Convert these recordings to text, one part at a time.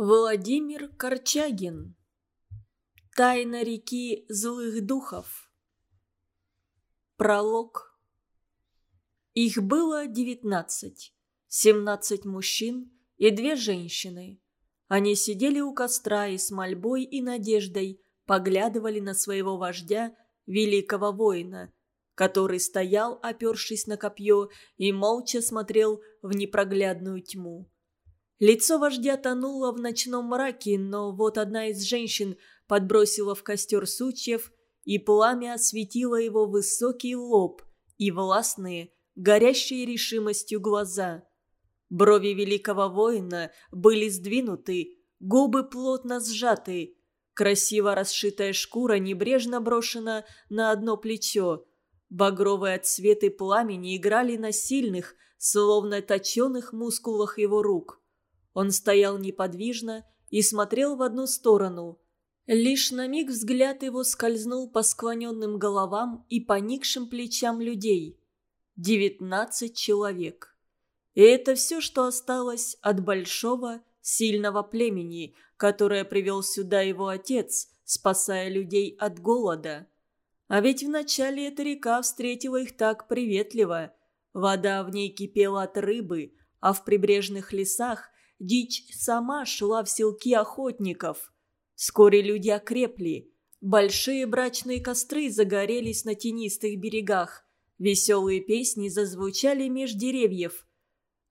Владимир Корчагин. Тайна реки злых духов. Пролог. Их было девятнадцать. Семнадцать мужчин и две женщины. Они сидели у костра и с мольбой и надеждой поглядывали на своего вождя, великого воина, который стоял, опершись на копье, и молча смотрел в непроглядную тьму. Лицо вождя тонуло в ночном мраке, но вот одна из женщин подбросила в костер сучьев, и пламя осветило его высокий лоб и властные, горящие решимостью глаза. Брови великого воина были сдвинуты, губы плотно сжаты, красиво расшитая шкура небрежно брошена на одно плечо. Багровые отсветы пламени играли на сильных, словно точеных мускулах его рук. Он стоял неподвижно и смотрел в одну сторону. Лишь на миг взгляд его скользнул по склоненным головам и поникшим плечам людей. Девятнадцать человек. И это все, что осталось от большого, сильного племени, которое привел сюда его отец, спасая людей от голода. А ведь вначале эта река встретила их так приветливо. Вода в ней кипела от рыбы, а в прибрежных лесах Дичь сама шла в селки охотников. Вскоре люди окрепли. Большие брачные костры загорелись на тенистых берегах. Веселые песни зазвучали меж деревьев.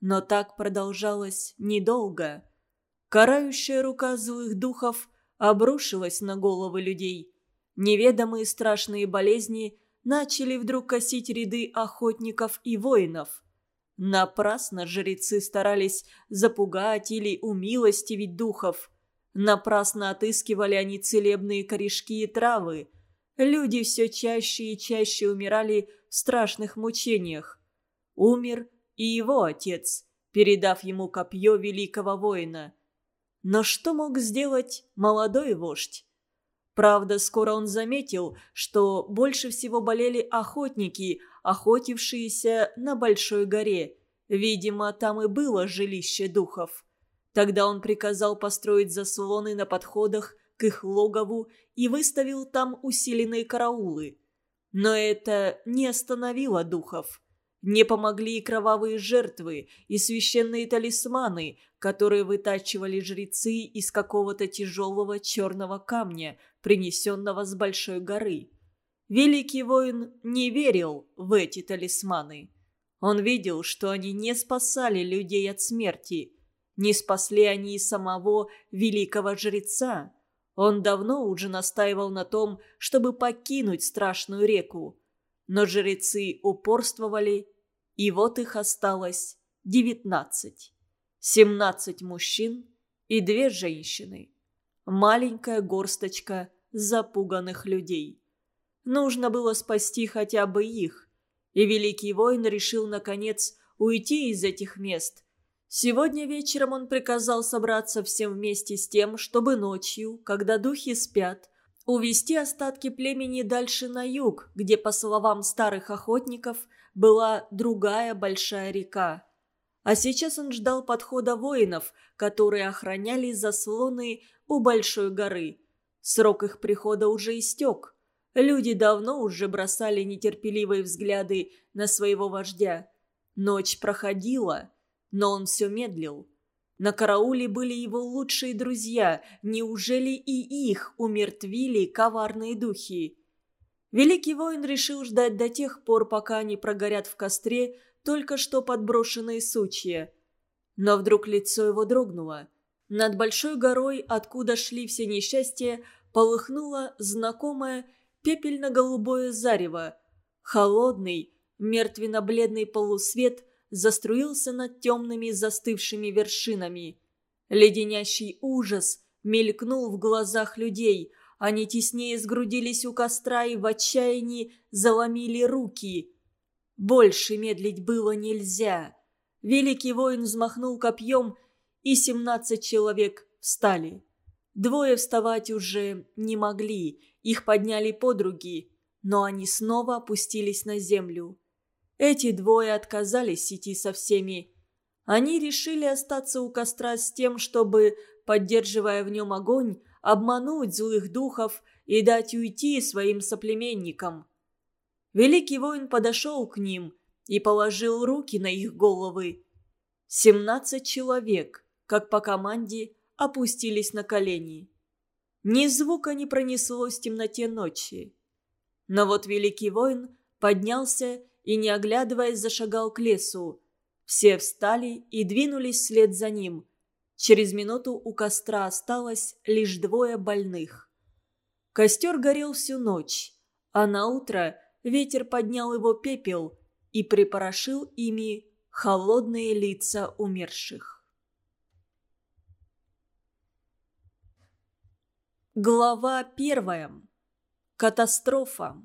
Но так продолжалось недолго. Карающая рука злых духов обрушилась на головы людей. Неведомые страшные болезни начали вдруг косить ряды охотников и воинов – Напрасно жрецы старались запугать или умилостивить духов. Напрасно отыскивали они целебные корешки и травы. Люди все чаще и чаще умирали в страшных мучениях. Умер и его отец, передав ему копье великого воина. Но что мог сделать молодой вождь? Правда, скоро он заметил, что больше всего болели охотники, охотившиеся на Большой горе. Видимо, там и было жилище духов. Тогда он приказал построить заслоны на подходах к их логову и выставил там усиленные караулы. Но это не остановило духов. Не помогли и кровавые жертвы, и священные талисманы, которые вытачивали жрецы из какого-то тяжелого черного камня, принесенного с большой горы. Великий воин не верил в эти талисманы. Он видел, что они не спасали людей от смерти. Не спасли они и самого великого жреца. Он давно уже настаивал на том, чтобы покинуть страшную реку. Но жрецы упорствовали, и вот их осталось девятнадцать. Семнадцать мужчин и две женщины. Маленькая горсточка запуганных людей. Нужно было спасти хотя бы их. И великий воин решил, наконец, уйти из этих мест. Сегодня вечером он приказал собраться всем вместе с тем, чтобы ночью, когда духи спят, увести остатки племени дальше на юг, где, по словам старых охотников, была другая большая река. А сейчас он ждал подхода воинов, которые охраняли заслоны у большой горы. Срок их прихода уже истек. Люди давно уже бросали нетерпеливые взгляды на своего вождя. Ночь проходила, но он все медлил. На карауле были его лучшие друзья. Неужели и их умертвили коварные духи? Великий воин решил ждать до тех пор, пока они прогорят в костре только что подброшенные сучья. Но вдруг лицо его дрогнуло. Над большой горой, откуда шли все несчастья, полыхнуло знакомое пепельно-голубое зарево. Холодный, мертвенно-бледный полусвет заструился над темными застывшими вершинами. Леденящий ужас мелькнул в глазах людей. Они теснее сгрудились у костра и в отчаянии заломили руки. Больше медлить было нельзя. Великий воин взмахнул копьем, и семнадцать человек встали. Двое вставать уже не могли, их подняли подруги, но они снова опустились на землю. Эти двое отказались идти со всеми. Они решили остаться у костра с тем, чтобы, поддерживая в нем огонь, обмануть злых духов и дать уйти своим соплеменникам. Великий воин подошел к ним и положил руки на их головы. Семнадцать человек, как по команде, опустились на колени. Ни звука не пронеслось в темноте ночи. Но вот великий воин поднялся и, не оглядываясь, зашагал к лесу. Все встали и двинулись вслед за ним. Через минуту у костра осталось лишь двое больных. Костер горел всю ночь, а на утро ветер поднял его пепел и припорошил ими холодные лица умерших. Глава первая. Катастрофа.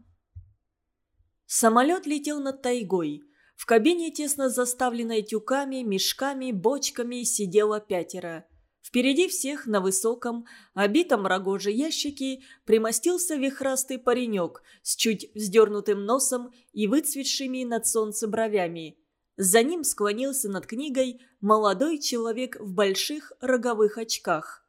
Самолет летел над тайгой. В кабине, тесно заставленной тюками, мешками, бочками, сидело пятеро. Впереди всех на высоком, обитом рогоже ящике примостился вихрастый паренек с чуть вздернутым носом и выцветшими над солнце бровями. За ним склонился над книгой молодой человек в больших роговых очках.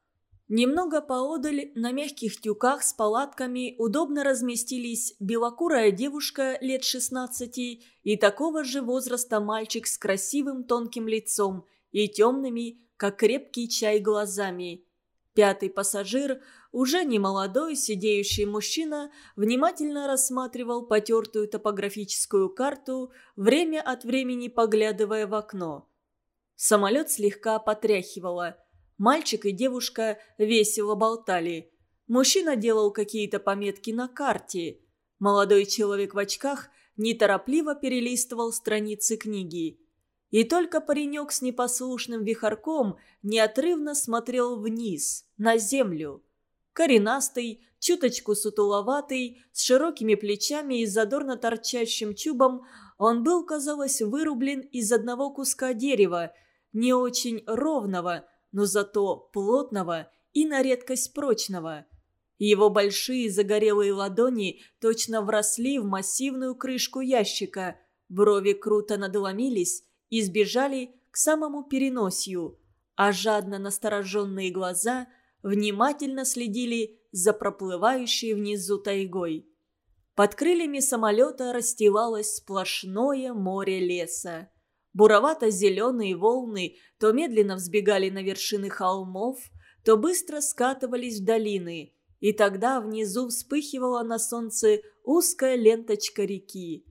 Немного поодаль на мягких тюках с палатками удобно разместились белокурая девушка лет 16 и такого же возраста мальчик с красивым тонким лицом и темными, как крепкий чай, глазами. Пятый пассажир, уже не молодой, сидеющий мужчина, внимательно рассматривал потертую топографическую карту, время от времени поглядывая в окно. Самолет слегка потряхивало – Мальчик и девушка весело болтали. Мужчина делал какие-то пометки на карте. Молодой человек в очках неторопливо перелистывал страницы книги. И только паренек с непослушным вихарком неотрывно смотрел вниз, на землю. Коренастый, чуточку сутуловатый, с широкими плечами и задорно торчащим чубом, он был, казалось, вырублен из одного куска дерева, не очень ровного, но зато плотного и на редкость прочного. Его большие загорелые ладони точно вросли в массивную крышку ящика, брови круто надломились и сбежали к самому переносию, а жадно настороженные глаза внимательно следили за проплывающей внизу тайгой. Под крыльями самолета расстилалось сплошное море леса. Буровато-зеленые волны то медленно взбегали на вершины холмов, то быстро скатывались в долины, и тогда внизу вспыхивала на солнце узкая ленточка реки.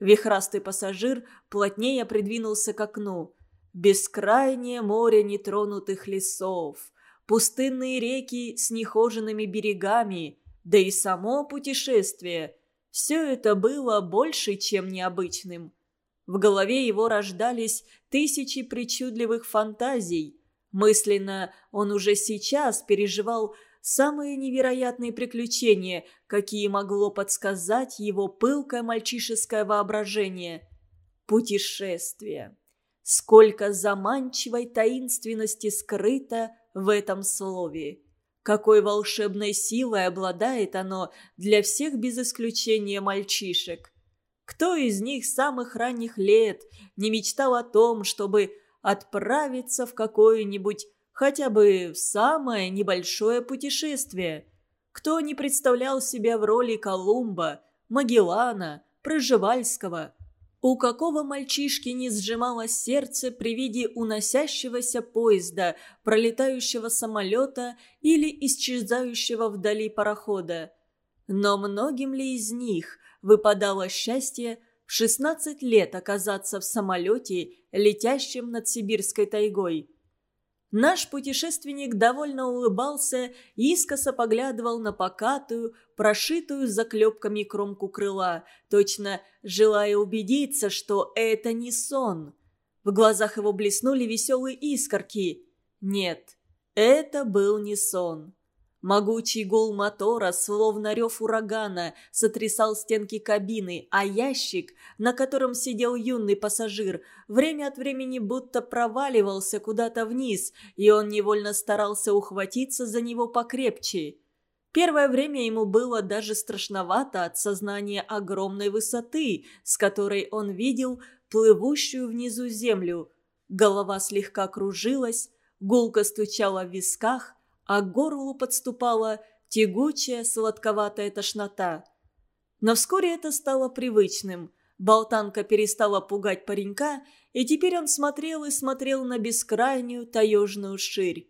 Вихрастый пассажир плотнее придвинулся к окну. Бескрайнее море нетронутых лесов, пустынные реки с нехоженными берегами, да и само путешествие – все это было больше, чем необычным – в голове его рождались тысячи причудливых фантазий. Мысленно он уже сейчас переживал самые невероятные приключения, какие могло подсказать его пылкое мальчишеское воображение. Путешествие. Сколько заманчивой таинственности скрыто в этом слове. Какой волшебной силой обладает оно для всех без исключения мальчишек. Кто из них с самых ранних лет не мечтал о том, чтобы отправиться в какое-нибудь хотя бы в самое небольшое путешествие? Кто не представлял себя в роли Колумба, Магеллана, Проживальского? У какого мальчишки не сжималось сердце при виде уносящегося поезда, пролетающего самолета или исчезающего вдали парохода? Но многим ли из них выпадало счастье в 16 лет оказаться в самолете, летящем над сибирской тайгой. Наш путешественник довольно улыбался и искоса поглядывал на покатую, прошитую заклепками кромку крыла, точно желая убедиться, что это не сон. В глазах его блеснули веселые искорки. Нет, это был не сон. Могучий гул мотора, словно рев урагана, сотрясал стенки кабины, а ящик, на котором сидел юный пассажир, время от времени будто проваливался куда-то вниз, и он невольно старался ухватиться за него покрепче. Первое время ему было даже страшновато от сознания огромной высоты, с которой он видел плывущую внизу землю. голова слегка кружилась, гулко стучала в висках, а к горлу подступала тягучая сладковатая тошнота. Но вскоре это стало привычным. Болтанка перестала пугать паренька, и теперь он смотрел и смотрел на бескрайнюю таежную ширь.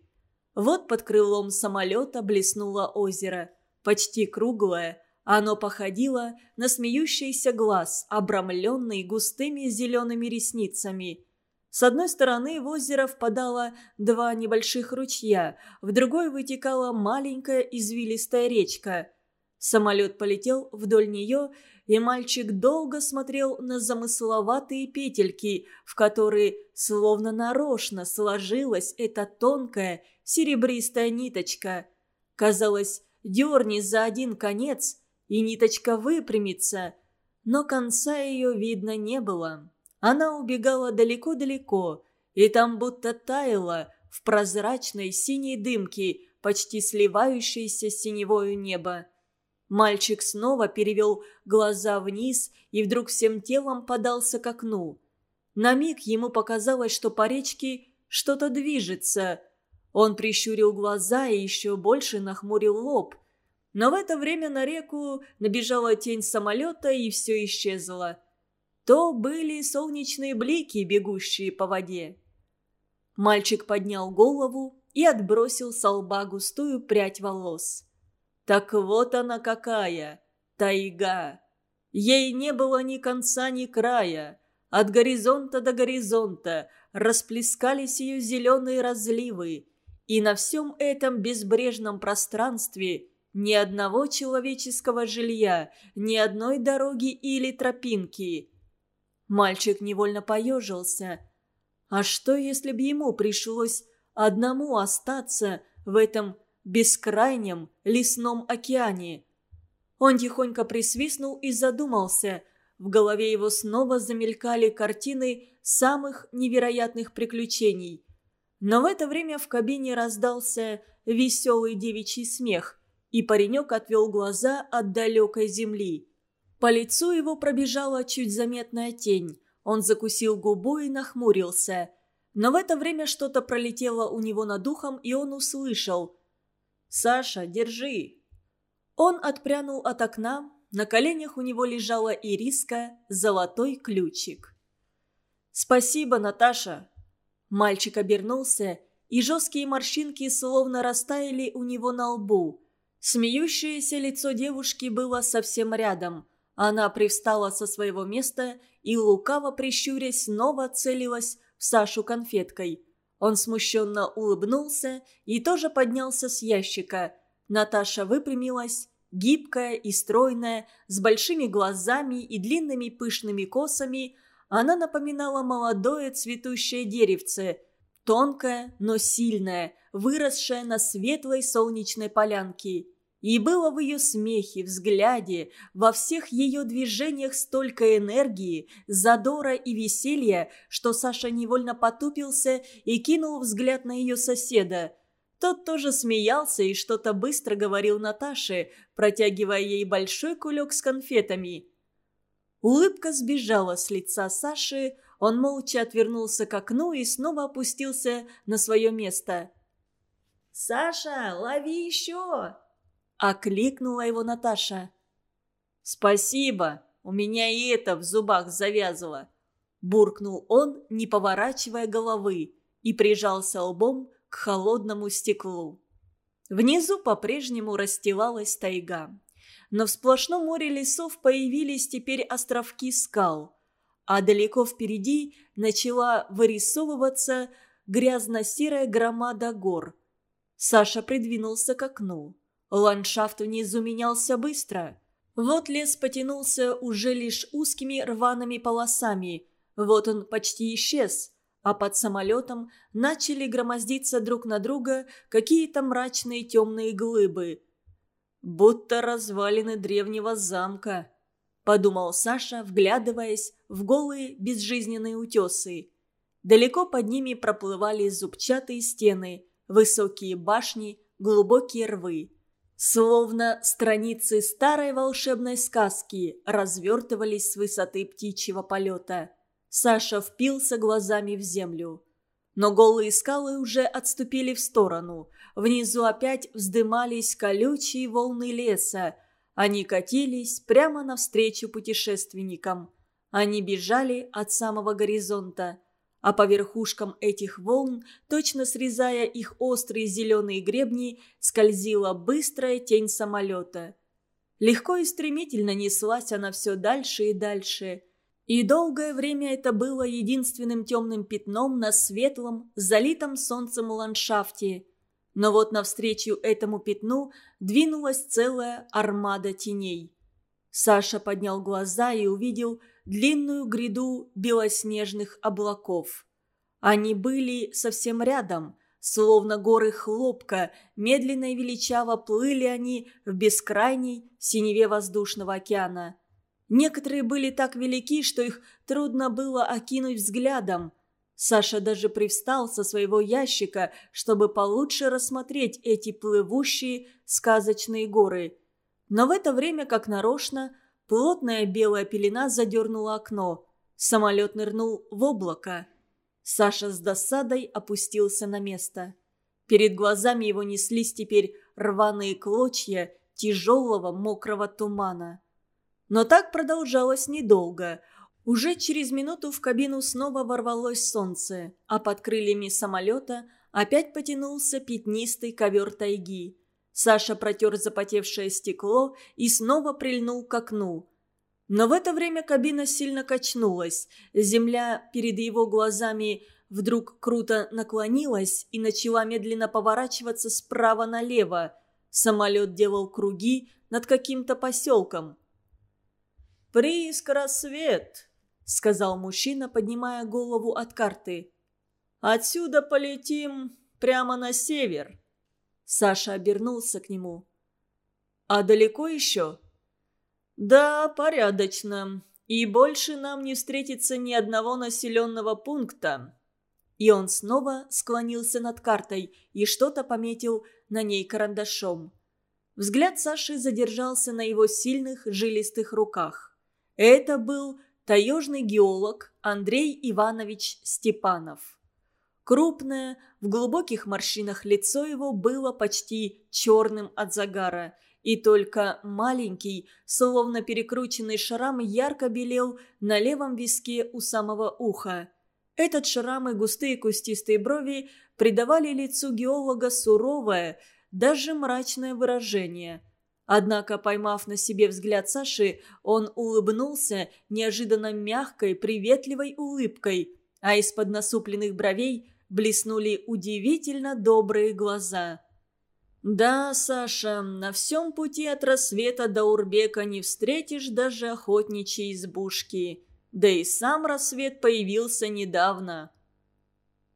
Вот под крылом самолета блеснуло озеро, почти круглое, оно походило на смеющийся глаз, обрамленный густыми зелеными ресницами. С одной стороны в озеро впадало два небольших ручья, в другой вытекала маленькая извилистая речка. Самолет полетел вдоль нее, и мальчик долго смотрел на замысловатые петельки, в которые словно нарочно сложилась эта тонкая серебристая ниточка. Казалось, дерни за один конец – и ниточка выпрямится, но конца ее видно не было. Она убегала далеко-далеко, и там будто таяла в прозрачной синей дымке, почти сливающейся с синевою небо. Мальчик снова перевел глаза вниз и вдруг всем телом подался к окну. На миг ему показалось, что по речке что-то движется. Он прищурил глаза и еще больше нахмурил лоб. Но в это время на реку набежала тень самолета, и все исчезло. То были солнечные блики, бегущие по воде. Мальчик поднял голову и отбросил с лба густую прядь волос. Так вот она какая, тайга. Ей не было ни конца, ни края. От горизонта до горизонта расплескались ее зеленые разливы. И на всем этом безбрежном пространстве – ни одного человеческого жилья, ни одной дороги или тропинки. Мальчик невольно поежился. А что, если бы ему пришлось одному остаться в этом бескрайнем лесном океане? Он тихонько присвистнул и задумался. В голове его снова замелькали картины самых невероятных приключений. Но в это время в кабине раздался веселый девичий смех – и паренек отвел глаза от далекой земли. По лицу его пробежала чуть заметная тень. Он закусил губу и нахмурился. Но в это время что-то пролетело у него над духом, и он услышал. «Саша, держи!» Он отпрянул от окна. На коленях у него лежала ириска, золотой ключик. «Спасибо, Наташа!» Мальчик обернулся, и жесткие морщинки словно растаяли у него на лбу. Смеющееся лицо девушки было совсем рядом. Она привстала со своего места и, лукаво прищурясь, снова целилась в Сашу конфеткой. Он смущенно улыбнулся и тоже поднялся с ящика. Наташа выпрямилась, гибкая и стройная, с большими глазами и длинными пышными косами. Она напоминала молодое цветущее деревце, тонкое, но сильное, выросшее на светлой солнечной полянке. И было в ее смехе, взгляде, во всех ее движениях столько энергии, задора и веселья, что Саша невольно потупился и кинул взгляд на ее соседа. Тот тоже смеялся и что-то быстро говорил Наташе, протягивая ей большой кулек с конфетами. Улыбка сбежала с лица Саши, он молча отвернулся к окну и снова опустился на свое место. «Саша, лови еще!» Окликнула его Наташа. «Спасибо, у меня и это в зубах завязало», буркнул он, не поворачивая головы, и прижался лбом к холодному стеклу. Внизу по-прежнему расстилалась тайга. Но в сплошном море лесов появились теперь островки скал, а далеко впереди начала вырисовываться грязно-серая громада гор. Саша придвинулся к окну. Ландшафт внизу менялся быстро. Вот лес потянулся уже лишь узкими рваными полосами. Вот он почти исчез. А под самолетом начали громоздиться друг на друга какие-то мрачные темные глыбы. «Будто развалины древнего замка», — подумал Саша, вглядываясь в голые безжизненные утесы. Далеко под ними проплывали зубчатые стены, высокие башни, глубокие рвы. Словно страницы старой волшебной сказки развертывались с высоты птичьего полета. Саша впился глазами в землю. Но голые скалы уже отступили в сторону. Внизу опять вздымались колючие волны леса. Они катились прямо навстречу путешественникам. Они бежали от самого горизонта. А по верхушкам этих волн, точно срезая их острые зеленые гребни, скользила быстрая тень самолета. Легко и стремительно неслась она все дальше и дальше – и долгое время это было единственным темным пятном на светлом, залитом солнцем ландшафте. Но вот навстречу этому пятну двинулась целая армада теней. Саша поднял глаза и увидел длинную гряду белоснежных облаков. Они были совсем рядом, словно горы хлопка, медленно и величаво плыли они в бескрайней синеве воздушного океана – Некоторые были так велики, что их трудно было окинуть взглядом. Саша даже привстал со своего ящика, чтобы получше рассмотреть эти плывущие сказочные горы. Но в это время, как нарочно, плотная белая пелена задернула окно. Самолет нырнул в облако. Саша с досадой опустился на место. Перед глазами его неслись теперь рваные клочья тяжелого мокрого тумана. Но так продолжалось недолго. Уже через минуту в кабину снова ворвалось солнце, а под крыльями самолета опять потянулся пятнистый ковер тайги. Саша протер запотевшее стекло и снова прильнул к окну. Но в это время кабина сильно качнулась. Земля перед его глазами вдруг круто наклонилась и начала медленно поворачиваться справа налево. Самолет делал круги над каким-то поселком. «Прииск рассвет», — сказал мужчина, поднимая голову от карты. «Отсюда полетим прямо на север». Саша обернулся к нему. «А далеко еще?» «Да, порядочно. И больше нам не встретится ни одного населенного пункта». И он снова склонился над картой и что-то пометил на ней карандашом. Взгляд Саши задержался на его сильных жилистых руках. Это был таежный геолог Андрей Иванович Степанов. Крупное, в глубоких морщинах лицо его было почти черным от загара, и только маленький, словно перекрученный шрам, ярко белел на левом виске у самого уха. Этот шрам и густые кустистые брови придавали лицу геолога суровое, даже мрачное выражение – Однако, поймав на себе взгляд Саши, он улыбнулся неожиданно мягкой, приветливой улыбкой, а из-под насупленных бровей блеснули удивительно добрые глаза. «Да, Саша, на всем пути от рассвета до Урбека не встретишь даже охотничьей избушки. Да и сам рассвет появился недавно».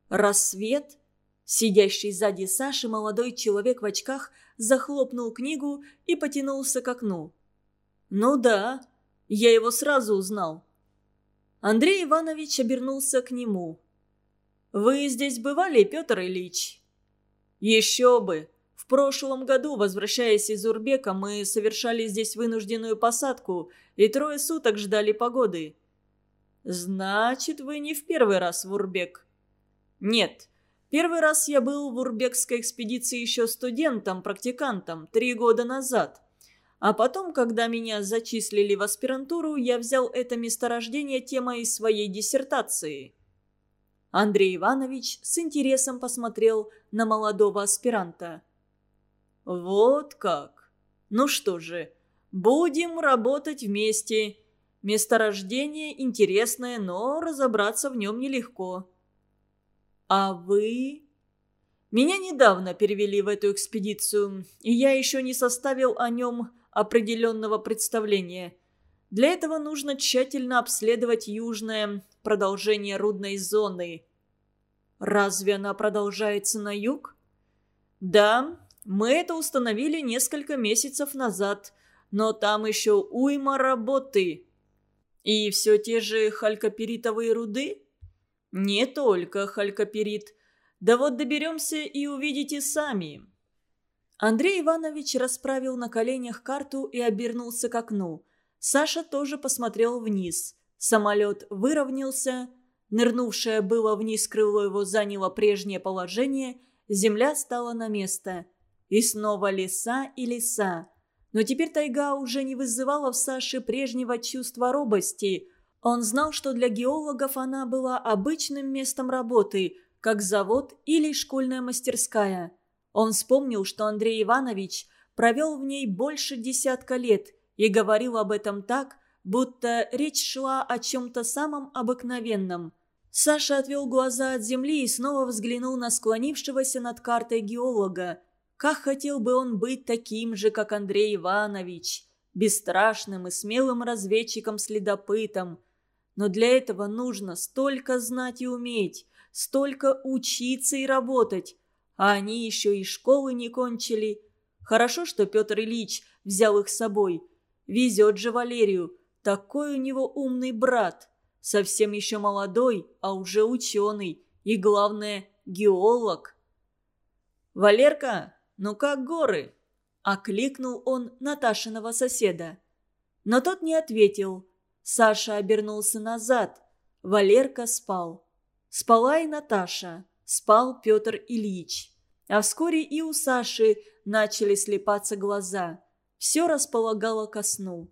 «Рассвет?» Сидящий сзади Саши молодой человек в очках захлопнул книгу и потянулся к окну. «Ну да, я его сразу узнал». Андрей Иванович обернулся к нему. «Вы здесь бывали, Петр Ильич?» «Еще бы! В прошлом году, возвращаясь из Урбека, мы совершали здесь вынужденную посадку и трое суток ждали погоды». «Значит, вы не в первый раз в Урбек?» «Нет, Первый раз я был в Урбекской экспедиции еще студентом, практикантом, три года назад. А потом, когда меня зачислили в аспирантуру, я взял это месторождение темой своей диссертации. Андрей Иванович с интересом посмотрел на молодого аспиранта. «Вот как! Ну что же, будем работать вместе. Месторождение интересное, но разобраться в нем нелегко». «А вы...» «Меня недавно перевели в эту экспедицию, и я еще не составил о нем определенного представления. Для этого нужно тщательно обследовать южное продолжение рудной зоны». «Разве она продолжается на юг?» «Да, мы это установили несколько месяцев назад, но там еще уйма работы». «И все те же халькоперитовые руды?» «Не только халькоперит. Да вот доберемся и увидите сами». Андрей Иванович расправил на коленях карту и обернулся к окну. Саша тоже посмотрел вниз. Самолет выровнялся. нырнувшее было вниз крыло его заняло прежнее положение, земля стала на место. И снова леса и леса. Но теперь тайга уже не вызывала в Саше прежнего чувства робости. Он знал, что для геологов она была обычным местом работы, как завод или школьная мастерская. Он вспомнил, что Андрей Иванович провел в ней больше десятка лет и говорил об этом так, будто речь шла о чем-то самом обыкновенном. Саша отвел глаза от земли и снова взглянул на склонившегося над картой геолога. Как хотел бы он быть таким же, как Андрей Иванович, бесстрашным и смелым разведчиком-следопытом. Но для этого нужно столько знать и уметь, столько учиться и работать. А они еще и школы не кончили. Хорошо, что Петр Ильич взял их с собой. Везет же Валерию. Такой у него умный брат. Совсем еще молодой, а уже ученый. И главное, геолог. «Валерка, ну как горы?» – окликнул он Наташиного соседа. Но тот не ответил. Саша обернулся назад. Валерка спал. Спала и Наташа. Спал Петр Ильич. А вскоре и у Саши начали слепаться глаза. Все располагало ко сну.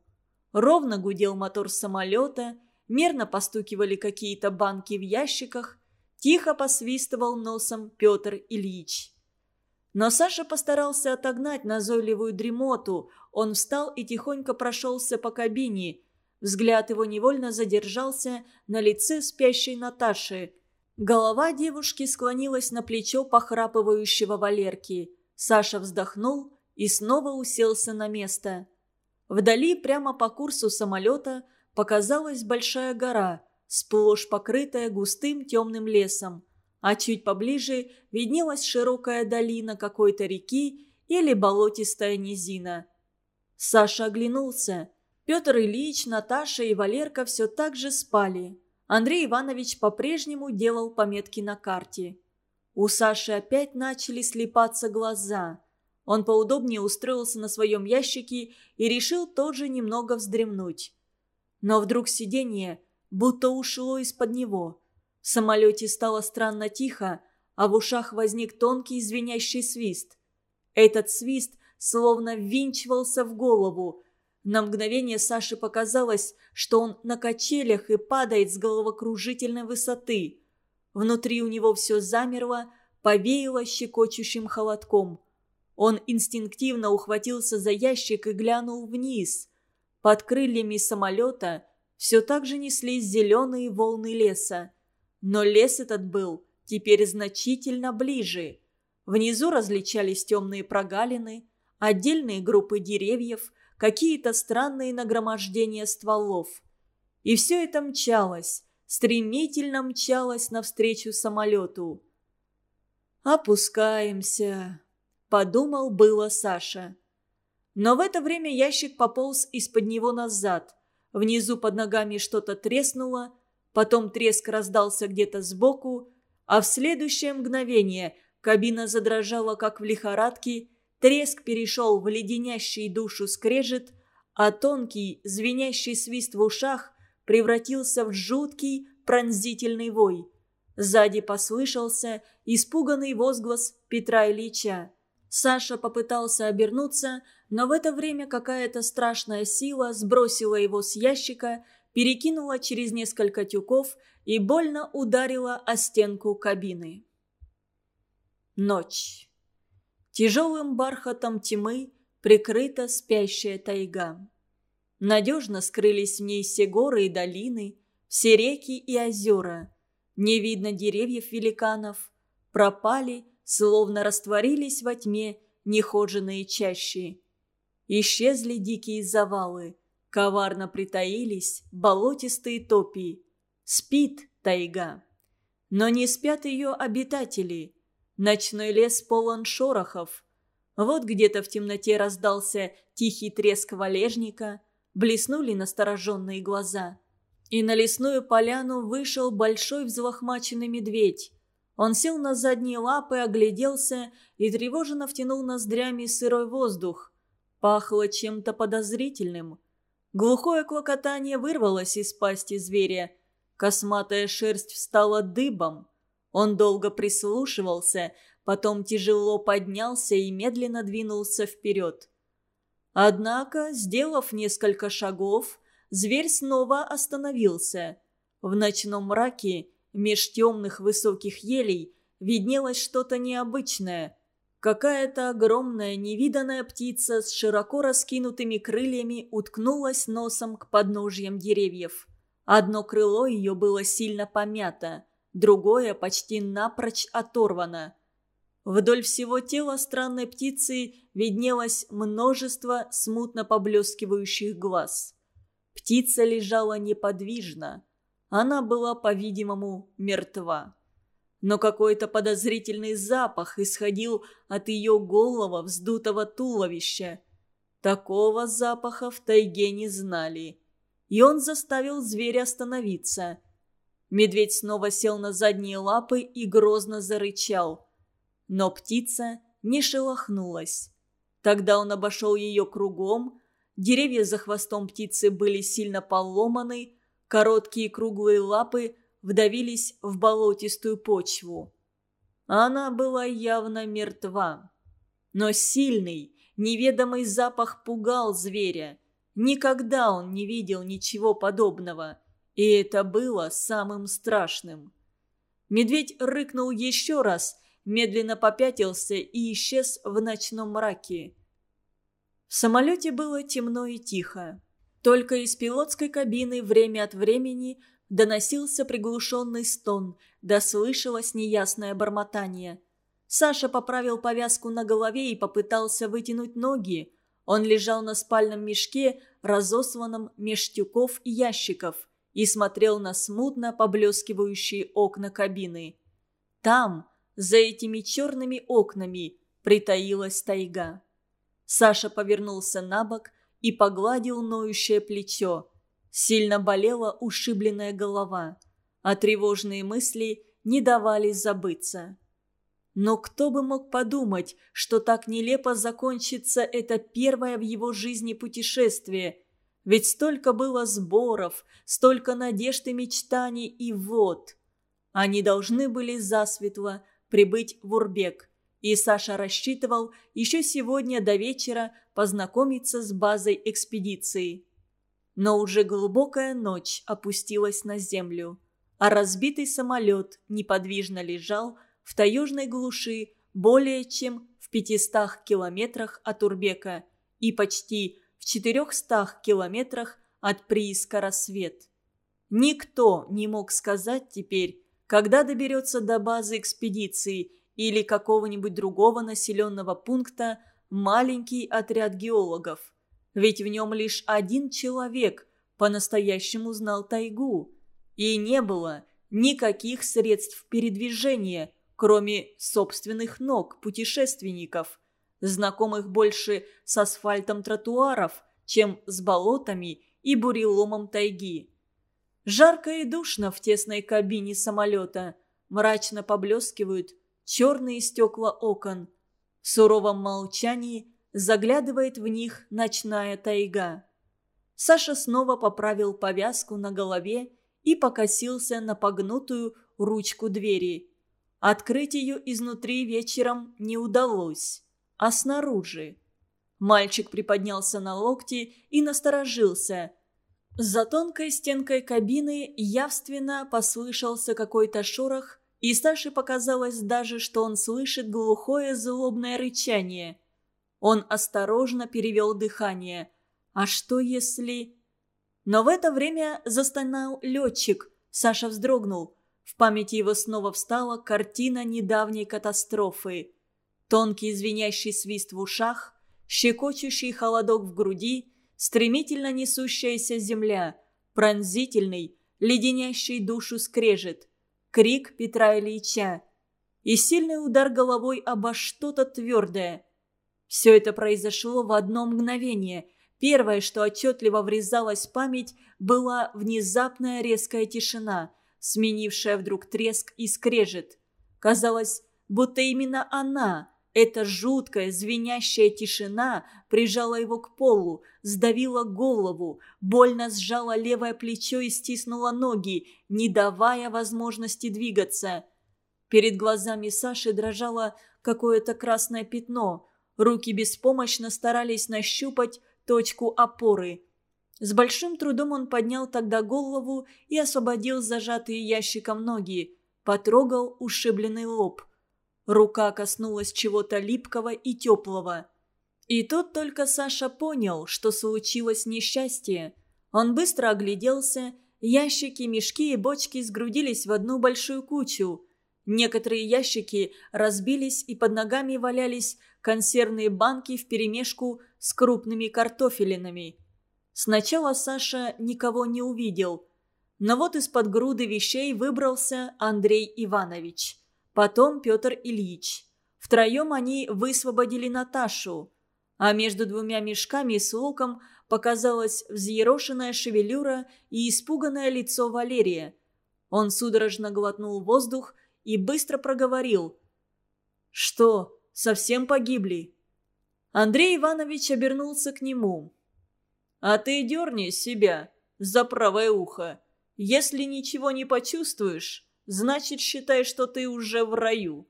Ровно гудел мотор самолета, мерно постукивали какие-то банки в ящиках, тихо посвистывал носом Петр Ильич. Но Саша постарался отогнать назойливую дремоту. Он встал и тихонько прошелся по кабине. Взгляд его невольно задержался на лице спящей Наташи. Голова девушки склонилась на плечо похрапывающего Валерки. Саша вздохнул и снова уселся на место. Вдали, прямо по курсу самолета, показалась большая гора, сплошь покрытая густым темным лесом а чуть поближе виднелась широкая долина какой-то реки или болотистая низина. Саша оглянулся. Петр Ильич, Наташа и Валерка все так же спали. Андрей Иванович по-прежнему делал пометки на карте. У Саши опять начали слепаться глаза. Он поудобнее устроился на своем ящике и решил тоже немного вздремнуть. Но вдруг сиденье будто ушло из-под него – в самолете стало странно тихо, а в ушах возник тонкий звенящий свист. Этот свист словно ввинчивался в голову. На мгновение Саше показалось, что он на качелях и падает с головокружительной высоты. Внутри у него все замерло, повеяло щекочущим холодком. Он инстинктивно ухватился за ящик и глянул вниз. Под крыльями самолета все так же неслись зеленые волны леса. Но лес этот был теперь значительно ближе. Внизу различались темные прогалины, отдельные группы деревьев, какие-то странные нагромождения стволов. И все это мчалось, стремительно мчалось навстречу самолету. «Опускаемся», — подумал было Саша. Но в это время ящик пополз из-под него назад. Внизу под ногами что-то треснуло, Потом треск раздался где-то сбоку, а в следующее мгновение кабина задрожала, как в лихорадке, треск перешел в леденящий душу скрежет, а тонкий, звенящий свист в ушах превратился в жуткий, пронзительный вой. Сзади послышался испуганный возглас Петра Ильича. Саша попытался обернуться, но в это время какая-то страшная сила сбросила его с ящика перекинула через несколько тюков и больно ударила о стенку кабины. Ночь. Тяжелым бархатом тьмы прикрыта спящая тайга. Надежно скрылись в ней все горы и долины, все реки и озера. Не видно деревьев великанов. Пропали, словно растворились во тьме нехоженные чащи. Исчезли дикие завалы – Коварно притаились болотистые топи. Спит тайга. Но не спят ее обитатели. Ночной лес полон шорохов. Вот где-то в темноте раздался тихий треск валежника, блеснули настороженные глаза. И на лесную поляну вышел большой взлохмаченный медведь. Он сел на задние лапы, огляделся и тревоженно втянул ноздрями сырой воздух. Пахло чем-то подозрительным. Глухое клокотание вырвалось из пасти зверя. косматая шерсть встала дыбом. Он долго прислушивался, потом тяжело поднялся и медленно двинулся вперед. Однако, сделав несколько шагов, зверь снова остановился. В ночном мраке, меж темных высоких елей, виднелось что-то необычное. Какая-то огромная невиданная птица с широко раскинутыми крыльями уткнулась носом к подножьям деревьев. Одно крыло ее было сильно помято, другое почти напрочь оторвано. Вдоль всего тела странной птицы виднелось множество смутно поблескивающих глаз. Птица лежала неподвижно. Она была, по-видимому, мертва но какой-то подозрительный запах исходил от ее голого вздутого туловища. Такого запаха в тайге не знали. И он заставил зверя остановиться. Медведь снова сел на задние лапы и грозно зарычал. Но птица не шелохнулась. Тогда он обошел ее кругом. Деревья за хвостом птицы были сильно поломаны, короткие круглые лапы – вдавились в болотистую почву. Она была явно мертва. Но сильный, неведомый запах пугал зверя. Никогда он не видел ничего подобного. И это было самым страшным. Медведь рыкнул еще раз, медленно попятился и исчез в ночном мраке. В самолете было темно и тихо. Только из пилотской кабины время от времени – Доносился приглушенный стон, да слышалось неясное бормотание. Саша поправил повязку на голове и попытался вытянуть ноги. Он лежал на спальном мешке, разосланном меж тюков и ящиков, и смотрел на смутно поблескивающие окна кабины. Там, за этими черными окнами, притаилась тайга. Саша повернулся на бок и погладил ноющее плечо. Сильно болела ушибленная голова, а тревожные мысли не давали забыться. Но кто бы мог подумать, что так нелепо закончится это первое в его жизни путешествие? Ведь столько было сборов, столько надежд и мечтаний, и вот... Они должны были засветло прибыть в Урбек, и Саша рассчитывал еще сегодня до вечера познакомиться с базой экспедиции. Но уже глубокая ночь опустилась на землю, а разбитый самолет неподвижно лежал в таежной глуши более чем в 500 километрах от Урбека и почти в 400 километрах от прииска «Рассвет». Никто не мог сказать теперь, когда доберется до базы экспедиции или какого-нибудь другого населенного пункта маленький отряд геологов – ведь в нем лишь один человек по-настоящему знал тайгу. И не было никаких средств передвижения, кроме собственных ног путешественников, знакомых больше с асфальтом тротуаров, чем с болотами и буреломом тайги. Жарко и душно в тесной кабине самолета, мрачно поблескивают черные стекла окон. В суровом молчании заглядывает в них ночная тайга. Саша снова поправил повязку на голове и покосился на погнутую ручку двери. Открыть ее изнутри вечером не удалось, а снаружи. Мальчик приподнялся на локти и насторожился. За тонкой стенкой кабины явственно послышался какой-то шорох, и Саше показалось даже, что он слышит глухое злобное рычание – он осторожно перевел дыхание. «А что если...» Но в это время застонал летчик. Саша вздрогнул. В памяти его снова встала картина недавней катастрофы. Тонкий звенящий свист в ушах, щекочущий холодок в груди, стремительно несущаяся земля, пронзительный, леденящий душу скрежет, крик Петра Ильича и сильный удар головой обо что-то твердое. Все это произошло в одно мгновение. Первое, что отчетливо врезалось в память, была внезапная резкая тишина, сменившая вдруг треск и скрежет. Казалось, будто именно она, эта жуткая, звенящая тишина прижала его к полу, сдавила голову, больно сжала левое плечо и стиснула ноги, не давая возможности двигаться. Перед глазами Саши дрожало какое-то красное пятно. Руки беспомощно старались нащупать точку опоры. С большим трудом он поднял тогда голову и освободил зажатые ящиком ноги, потрогал ушибленный лоб – Рука коснулась чего-то липкого и теплого. И тут только Саша понял, что случилось несчастье. Он быстро огляделся, ящики, мешки и бочки сгрудились в одну большую кучу. Некоторые ящики разбились и под ногами валялись консервные банки вперемешку с крупными картофелинами. Сначала Саша никого не увидел. Но вот из-под груды вещей выбрался Андрей Иванович потом Петр Ильич. Втроем они высвободили Наташу, а между двумя мешками с луком показалась взъерошенная шевелюра и испуганное лицо Валерия. Он судорожно глотнул воздух и быстро проговорил. «Что, совсем погибли?» Андрей Иванович обернулся к нему. «А ты дерни себя за правое ухо. Если ничего не почувствуешь, Значит, считай, что ты уже в раю».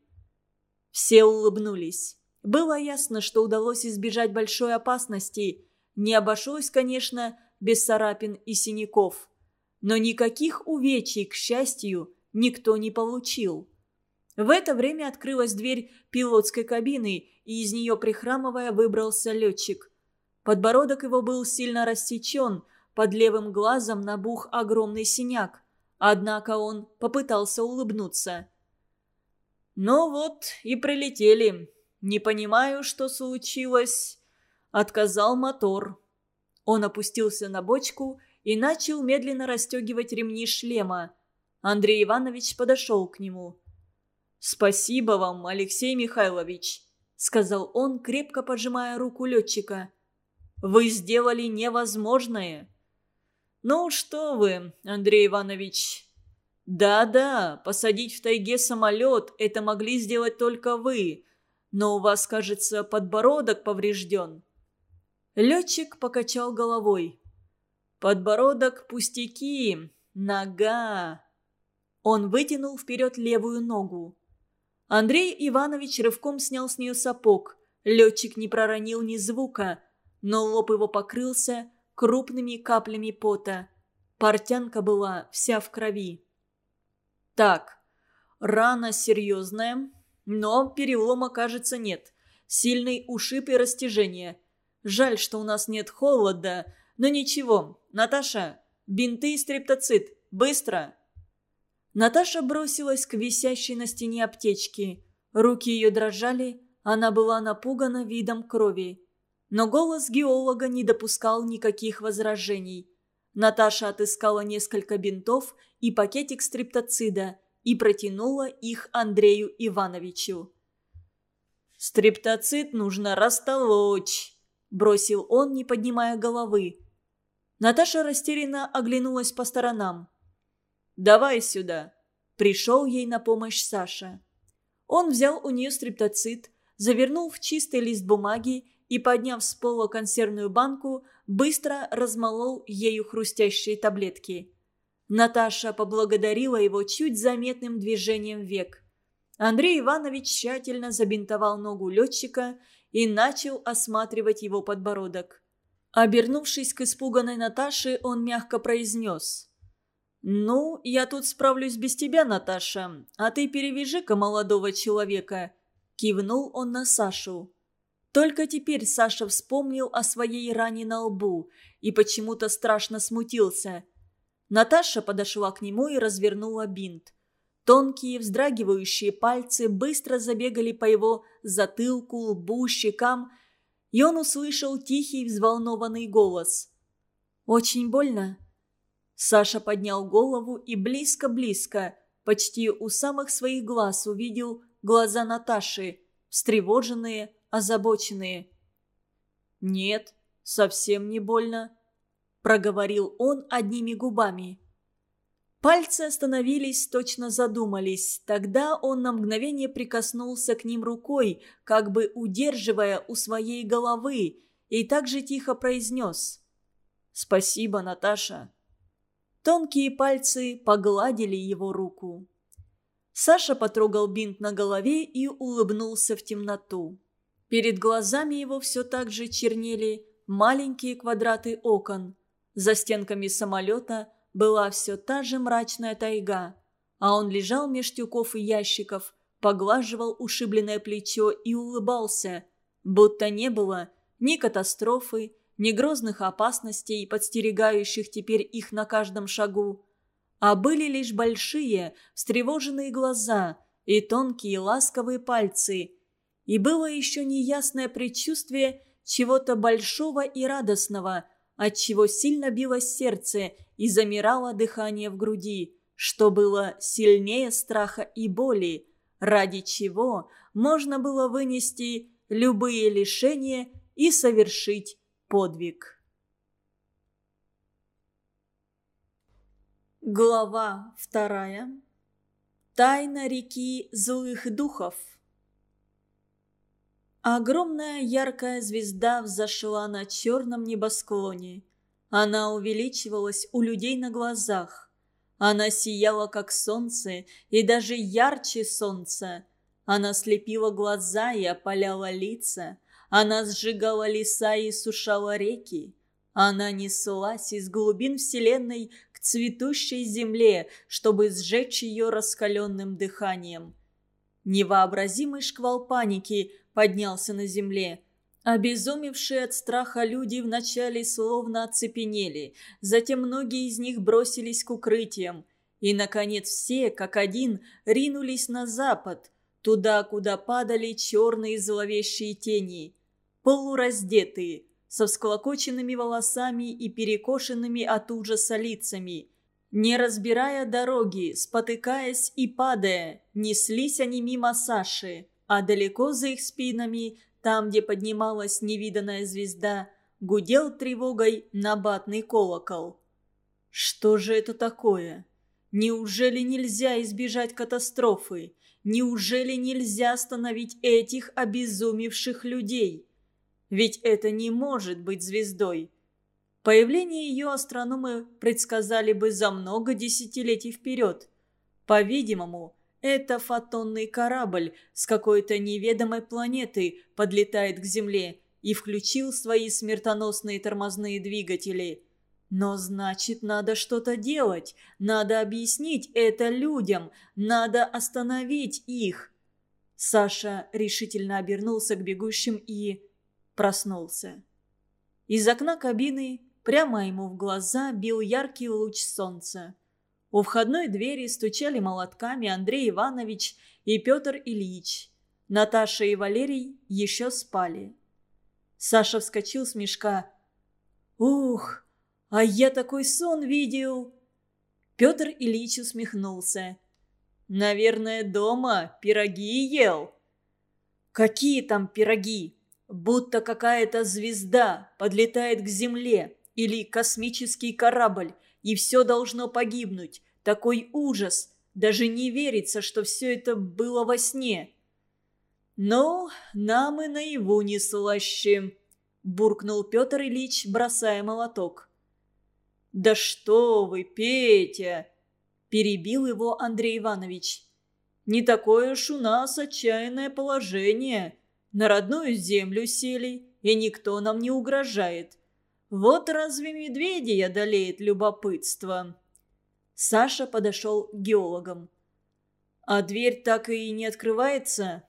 Все улыбнулись. Было ясно, что удалось избежать большой опасности. Не обошлось, конечно, без царапин и синяков. Но никаких увечий, к счастью, никто не получил. В это время открылась дверь пилотской кабины, и из нее, прихрамывая, выбрался летчик. Подбородок его был сильно рассечен, под левым глазом набух огромный синяк. Однако он попытался улыбнуться. «Ну вот и прилетели. Не понимаю, что случилось. Отказал мотор». Он опустился на бочку и начал медленно расстегивать ремни шлема. Андрей Иванович подошел к нему. «Спасибо вам, Алексей Михайлович», — сказал он, крепко пожимая руку летчика. «Вы сделали невозможное». «Ну что вы, Андрей Иванович?» «Да-да, посадить в тайге самолет – это могли сделать только вы, но у вас, кажется, подбородок поврежден». Летчик покачал головой. «Подбородок пустяки, нога». Он вытянул вперед левую ногу. Андрей Иванович рывком снял с нее сапог. Летчик не проронил ни звука, но лоб его покрылся крупными каплями пота. Портянка была вся в крови. Так, рана серьезная, но перелома, кажется, нет. Сильный ушиб и растяжение. Жаль, что у нас нет холода, но ничего. Наташа, бинты и стриптоцит, быстро!» Наташа бросилась к висящей на стене аптечке. Руки ее дрожали, она была напугана видом крови. Но голос геолога не допускал никаких возражений. Наташа отыскала несколько бинтов и пакетик стриптоцида и протянула их Андрею Ивановичу. «Стриптоцид нужно растолочь», – бросил он, не поднимая головы. Наташа растерянно оглянулась по сторонам. «Давай сюда», – пришел ей на помощь Саша. Он взял у нее стриптоцид, завернул в чистый лист бумаги и, подняв с пола консервную банку, быстро размолол ею хрустящие таблетки. Наташа поблагодарила его чуть заметным движением век. Андрей Иванович тщательно забинтовал ногу летчика и начал осматривать его подбородок. Обернувшись к испуганной Наташе, он мягко произнес. «Ну, я тут справлюсь без тебя, Наташа, а ты перевяжи-ка молодого человека», – кивнул он на Сашу. Только теперь Саша вспомнил о своей ране на лбу и почему-то страшно смутился. Наташа подошла к нему и развернула бинт. Тонкие вздрагивающие пальцы быстро забегали по его затылку, лбу, щекам, и он услышал тихий взволнованный голос. «Очень больно?» Саша поднял голову и близко-близко, почти у самых своих глаз увидел глаза Наташи, встревоженные, озабоченные. «Нет, совсем не больно», – проговорил он одними губами. Пальцы остановились, точно задумались. Тогда он на мгновение прикоснулся к ним рукой, как бы удерживая у своей головы, и также тихо произнес «Спасибо, Наташа». Тонкие пальцы погладили его руку. Саша потрогал бинт на голове и улыбнулся в темноту. Перед глазами его все так же чернели маленькие квадраты окон. За стенками самолета была все та же мрачная тайга, а он лежал меж тюков и ящиков, поглаживал ушибленное плечо и улыбался, будто не было ни катастрофы, ни грозных опасностей, подстерегающих теперь их на каждом шагу, а были лишь большие, встревоженные глаза и тонкие ласковые пальцы. И было еще неясное предчувствие чего-то большого и радостного – отчего сильно билось сердце и замирало дыхание в груди, что было сильнее страха и боли, ради чего можно было вынести любые лишения и совершить подвиг. Глава вторая. Тайна реки злых духов. Огромная яркая звезда взошла на черном небосклоне. Она увеличивалась у людей на глазах. Она сияла, как солнце, и даже ярче солнца. Она слепила глаза и опаляла лица. Она сжигала леса и сушала реки. Она неслась из глубин вселенной к цветущей земле, чтобы сжечь ее раскаленным дыханием. Невообразимый шквал паники поднялся на земле. Обезумевшие от страха люди вначале словно оцепенели, затем многие из них бросились к укрытиям. И, наконец, все, как один, ринулись на запад, туда, куда падали черные зловещие тени. Полураздетые, со всклокоченными волосами и перекошенными от ужаса лицами. Не разбирая дороги, спотыкаясь и падая, неслись они мимо Саши а далеко за их спинами, там, где поднималась невиданная звезда, гудел тревогой набатный колокол. Что же это такое? Неужели нельзя избежать катастрофы? Неужели нельзя остановить этих обезумевших людей? Ведь это не может быть звездой. Появление ее астрономы предсказали бы за много десятилетий вперед. По-видимому, это фотонный корабль с какой-то неведомой планеты подлетает к Земле и включил свои смертоносные тормозные двигатели. Но значит, надо что-то делать, надо объяснить это людям, надо остановить их. Саша решительно обернулся к бегущим и проснулся. Из окна кабины прямо ему в глаза бил яркий луч солнца. У входной двери стучали молотками Андрей Иванович и Петр Ильич. Наташа и Валерий еще спали. Саша вскочил с мешка. «Ух, а я такой сон видел!» Петр Ильич усмехнулся. «Наверное, дома пироги ел». «Какие там пироги? Будто какая-то звезда подлетает к Земле или космический корабль, и все должно погибнуть. Такой ужас! Даже не верится, что все это было во сне. «Ну, нам и наяву не слаще», – буркнул Петр Ильич, бросая молоток. «Да что вы, Петя!» – перебил его Андрей Иванович. «Не такое уж у нас отчаянное положение. На родную землю сели, и никто нам не угрожает. Вот разве медведей одолеет любопытство?» Саша подошел к геологам. «А дверь так и не открывается?»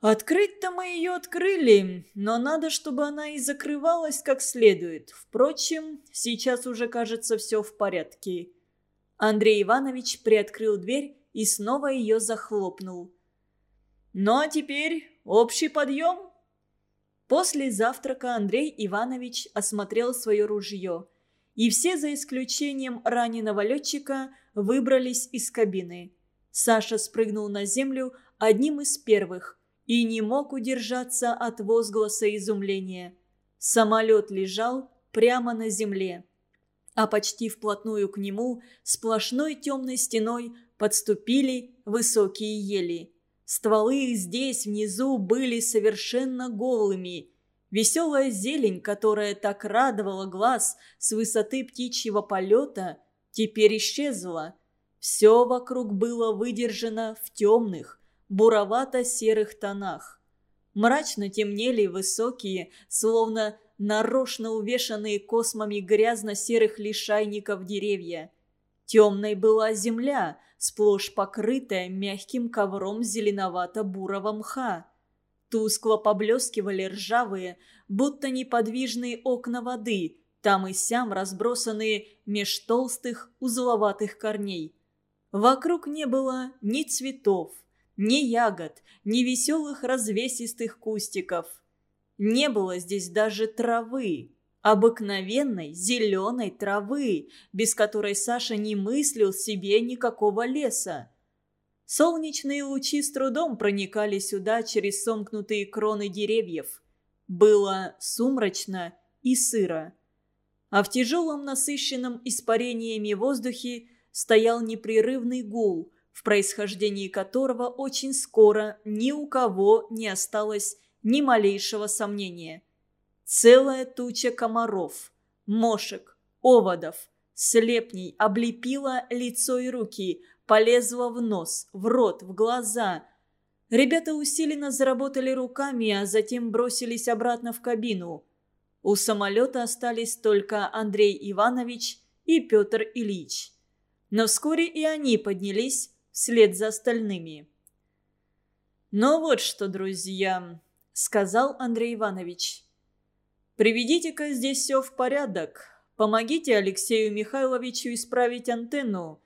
«Открыть-то мы ее открыли, но надо, чтобы она и закрывалась как следует. Впрочем, сейчас уже, кажется, все в порядке». Андрей Иванович приоткрыл дверь и снова ее захлопнул. «Ну а теперь общий подъем?» После завтрака Андрей Иванович осмотрел свое ружье – и все, за исключением раненого летчика, выбрались из кабины. Саша спрыгнул на землю одним из первых и не мог удержаться от возгласа изумления. Самолет лежал прямо на земле. а почти вплотную к нему сплошной темной стеной подступили высокие ели. Стволы здесь, внизу, были совершенно голыми. Веселая зелень, которая так радовала глаз с высоты птичьего полета, теперь исчезла. Все вокруг было выдержано в темных, буровато-серых тонах. Мрачно темнели высокие, словно нарочно увешанные космами грязно-серых лишайников деревья. Темной была земля, сплошь покрытая мягким ковром зеленовато-бурого мха. Тускло поблескивали ржавые, будто неподвижные окна воды, там и сям разбросанные меж толстых узловатых корней. Вокруг не было ни цветов, ни ягод, ни веселых развесистых кустиков – не было здесь даже травы. Обыкновенной зеленой травы, без которой Саша не мыслил себе никакого леса. Солнечные лучи с трудом проникали сюда через сомкнутые кроны деревьев. Было сумрачно и сыро. А в тяжелом насыщенном испарениями воздухе стоял непрерывный гул, в происхождении которого очень скоро ни у кого не осталось ни малейшего сомнения. Целая туча комаров, мошек, оводов, слепней облепила лицо и руки, полезла в нос, в рот, в глаза. Ребята усиленно заработали руками, а затем бросились обратно в кабину. У самолета остались только Андрей Иванович и Петр Ильич. Но вскоре и они поднялись вслед за остальными. «Ну вот что, друзья», сказал Андрей Иванович. «Приведите-ка здесь все в порядок. Помогите Алексею Михайловичу исправить антенну.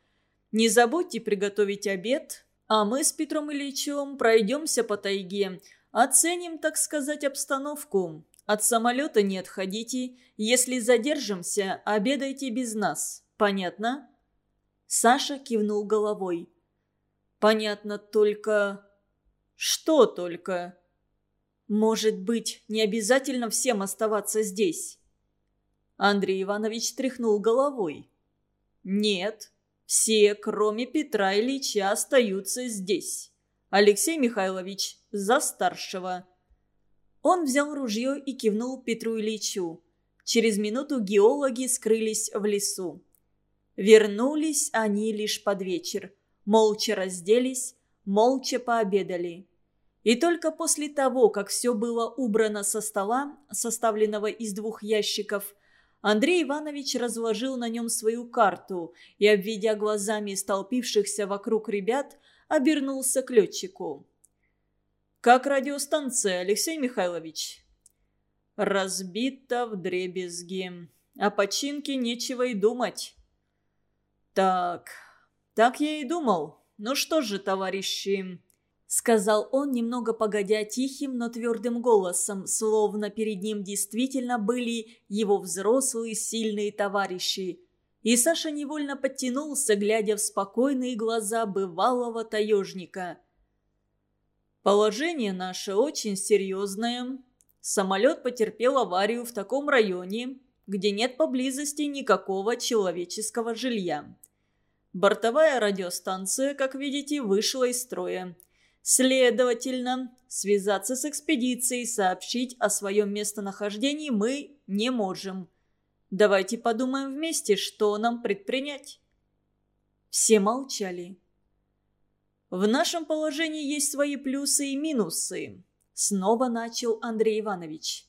Не забудьте приготовить обед, а мы с Петром Ильичем пройдемся по тайге, оценим, так сказать, обстановку. От самолета не отходите. Если задержимся, обедайте без нас. Понятно?» Саша кивнул головой. «Понятно только...» «Что только?» Может быть, не обязательно всем оставаться здесь?» Андрей Иванович тряхнул головой. «Нет, все, кроме Петра Ильича, остаются здесь. Алексей Михайлович за старшего». Он взял ружье и кивнул Петру Ильичу. Через минуту геологи скрылись в лесу. Вернулись они лишь под вечер. Молча разделись, молча пообедали. И только после того, как все было убрано со стола, составленного из двух ящиков, Андрей Иванович разложил на нем свою карту и, обведя глазами столпившихся вокруг ребят, обернулся к летчику. «Как радиостанция, Алексей Михайлович?» «Разбита в дребезги. О починке нечего и думать». «Так, так я и думал. Ну что же, товарищи, сказал он немного погодя тихим, но твердым голосом, словно перед ним действительно были его взрослые сильные товарищи. И Саша невольно подтянулся, глядя в спокойные глаза бывалого таежника. «Положение наше очень серьезное. Самолет потерпел аварию в таком районе, где нет поблизости никакого человеческого жилья. Бортовая радиостанция, как видите, вышла из строя». Следовательно, связаться с экспедицией, сообщить о своем местонахождении мы не можем. Давайте подумаем вместе, что нам предпринять. Все молчали. В нашем положении есть свои плюсы и минусы. Снова начал Андрей Иванович.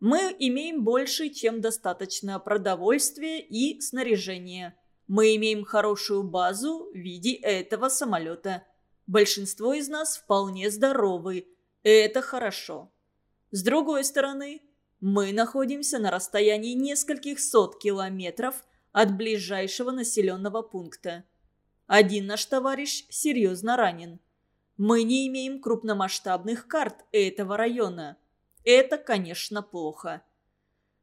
Мы имеем больше, чем достаточно продовольствия и снаряжения. Мы имеем хорошую базу в виде этого самолета – Большинство из нас вполне здоровы. Это хорошо. С другой стороны, мы находимся на расстоянии нескольких сот километров от ближайшего населенного пункта. Один наш товарищ серьезно ранен. Мы не имеем крупномасштабных карт этого района. Это, конечно, плохо.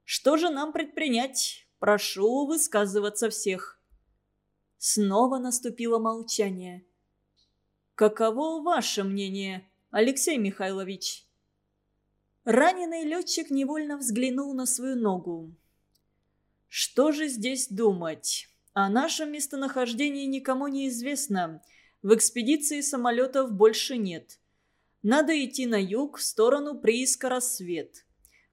Что же нам предпринять? Прошу высказываться всех. Снова наступило молчание. Каково ваше мнение, Алексей Что же здесь думать? О нашем местонахождении никому не известно. В экспедиции самолетов больше нет. Надо идти на юг, в сторону прииска рассвет.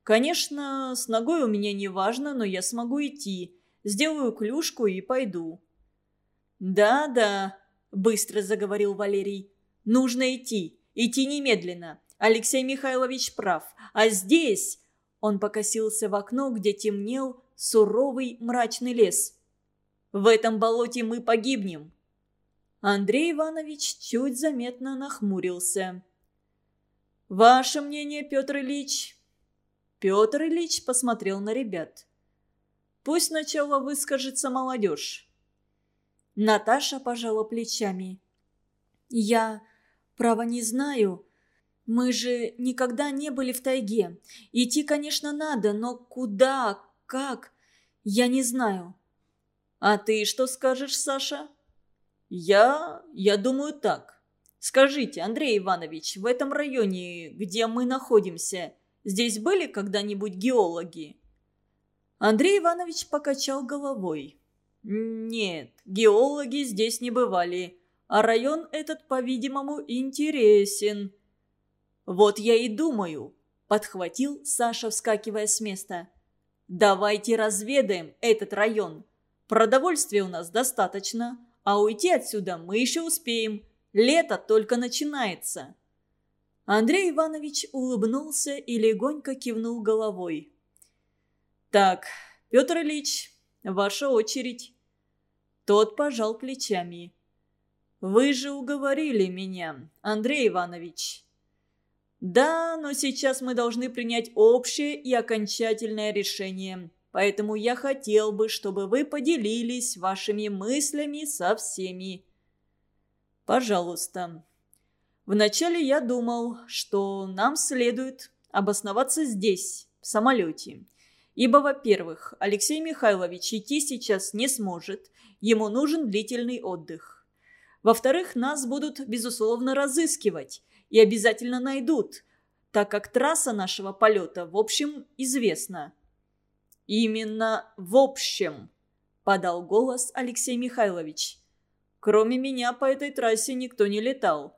Конечно, с ногой у меня не важно, но я смогу идти. Сделаю клюшку и пойду. «Да-да», — быстро заговорил Валерий. «Нужно идти. Идти немедленно. Алексей Михайлович прав. А здесь...» Он покосился в окно, где темнел суровый мрачный лес. «В этом болоте мы погибнем». Андрей Иванович чуть заметно нахмурился. «Ваше мнение, Петр Ильич?» Петр Ильич посмотрел на ребят. «Пусть сначала выскажется молодежь». Наташа пожала плечами. «Я, право, не знаю. Мы же никогда не были в тайге. Идти, конечно, надо, но куда, как, я не знаю». «А ты что скажешь, Саша?» «Я... я думаю так. Скажите, Андрей Иванович, в этом районе, где мы находимся, здесь были когда-нибудь геологи?» Андрей Иванович покачал головой. «Нет, геологи здесь не бывали, а район этот, по-видимому, интересен». «Вот я и думаю», — подхватил Саша, вскакивая с места. «Давайте разведаем этот район. Продовольствия у нас достаточно, а уйти отсюда мы еще успеем. Лето только начинается». Андрей Иванович улыбнулся и легонько кивнул головой. «Так, Петр Ильич, ваша очередь». Тот пожал плечами. «Вы же уговорили меня, Андрей Иванович». «Да, но сейчас мы должны принять общее и окончательное решение. Поэтому я хотел бы, чтобы вы поделились вашими мыслями со всеми. Пожалуйста. Вначале я думал, что нам следует обосноваться здесь, в самолете. Ибо, во-первых, Алексей Михайлович идти сейчас не сможет, ему нужен длительный отдых. Во-вторых, нас будут, безусловно, разыскивать и обязательно найдут, так как трасса нашего полета, в общем, известна. «Именно в общем», – подал голос Алексей Михайлович. Кроме меня по этой трассе никто не летал.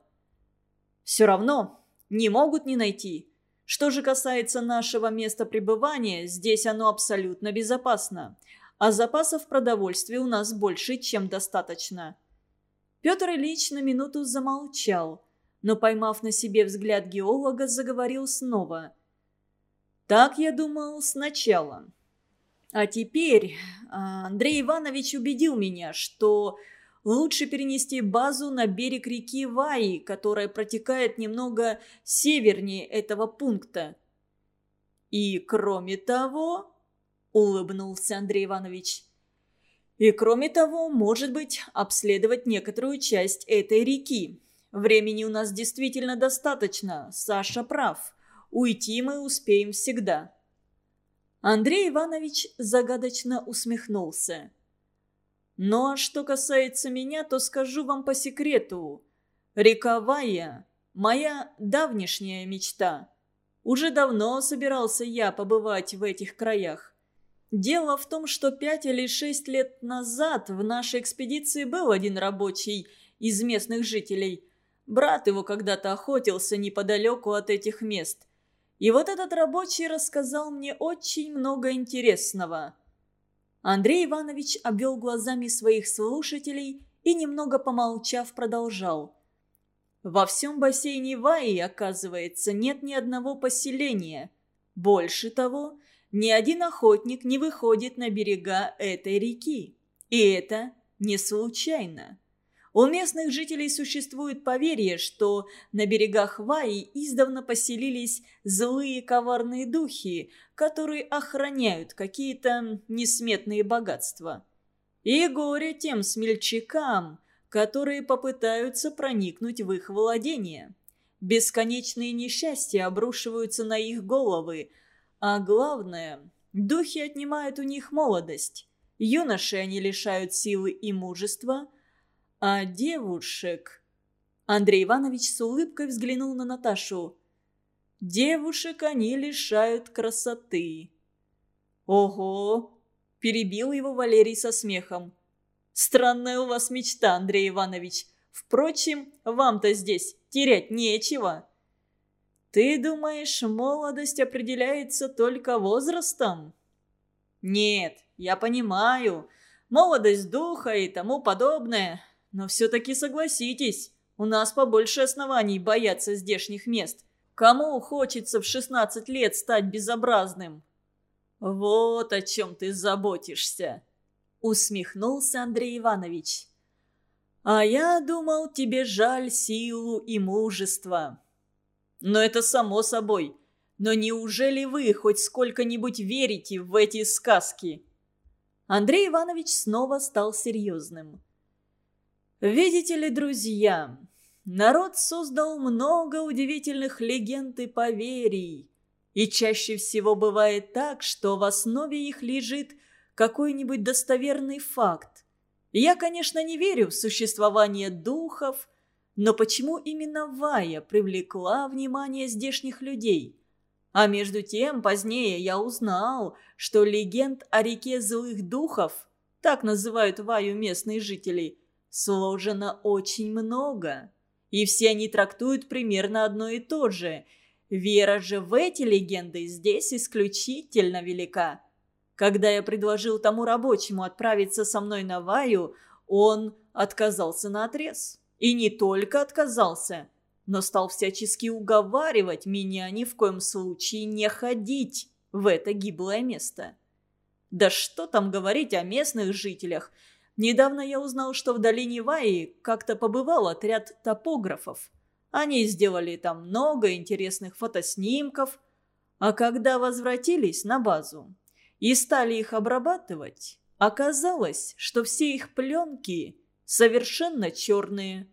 Все равно не могут не найти. Что же касается нашего места пребывания, здесь оно абсолютно безопасно. А запасов продовольствия у нас больше, чем достаточно. Петр Ильич на минуту замолчал, но, поймав на себе взгляд геолога, заговорил снова. «Так я думал сначала. А теперь а, Андрей Иванович убедил меня, что лучше перенести базу на берег реки Ваи, которая протекает немного севернее этого пункта. И кроме того, улыбнулся Андрей Иванович, и кроме того, может быть, обследовать некоторую часть этой реки. Времени у нас действительно достаточно, Саша прав. Уйти мы успеем всегда. Андрей Иванович загадочно усмехнулся. Ну а что касается меня, то скажу вам по секрету. Рековая – моя давнишняя мечта. Уже давно собирался я побывать в этих краях. Дело в том, что пять или шесть лет назад в нашей экспедиции был один рабочий из местных жителей. Брат его когда-то охотился неподалеку от этих мест. И вот этот рабочий рассказал мне очень много интересного. Андрей Иванович обвел глазами своих слушателей и, немного помолчав, продолжал. «Во всем бассейне Ваи, оказывается, нет ни одного поселения. Больше того, ни один охотник не выходит на берега этой реки. И это не случайно. У местных жителей существует поверье, что на берегах Ваи издавна поселились злые коварные духи, которые охраняют какие-то несметные богатства. И горе тем смельчакам, которые попытаются проникнуть в их владение. Бесконечные несчастья обрушиваются на их головы, а главное, духи отнимают у них молодость. Юноши они лишают силы и мужества – а девушек... Андрей Иванович с улыбкой взглянул на Наташу. Девушек они лишают красоты. Ого! – перебил его Валерий со смехом. «Странная у вас мечта, Андрей Иванович. Впрочем, вам-то здесь терять нечего». «Ты думаешь, молодость определяется только возрастом?» «Нет, я понимаю. Молодость духа и тому подобное. Но все-таки согласитесь, у нас побольше оснований бояться здешних мест. Кому хочется в 16 лет стать безобразным?» «Вот о чем ты заботишься», — усмехнулся Андрей Иванович. «А я думал, тебе жаль силу и мужество». «Но это само собой. Но неужели вы хоть сколько-нибудь верите в эти сказки?» Андрей Иванович снова стал серьезным. «Видите ли, друзья, народ создал много удивительных легенд и поверий. И чаще всего бывает так, что в основе их лежит какой-нибудь достоверный факт. Я, конечно, не верю в существование духов, но почему именно Вая привлекла внимание здешних людей? А между тем, позднее я узнал, что легенд о реке злых духов, так называют Ваю местные жители, сложено очень много. И все они трактуют примерно одно и то же – Вера же в эти легенды здесь исключительно велика. Когда я предложил тому рабочему отправиться со мной на Ваю, он отказался на отрез. И не только отказался, но стал всячески уговаривать меня ни в коем случае не ходить в это гиблое место. Да что там говорить о местных жителях. Недавно я узнал, что в долине Ваи как-то побывал отряд топографов. Они сделали там много интересных фотоснимков, а когда возвратились на базу и стали их обрабатывать, оказалось, что все их пленки совершенно черные.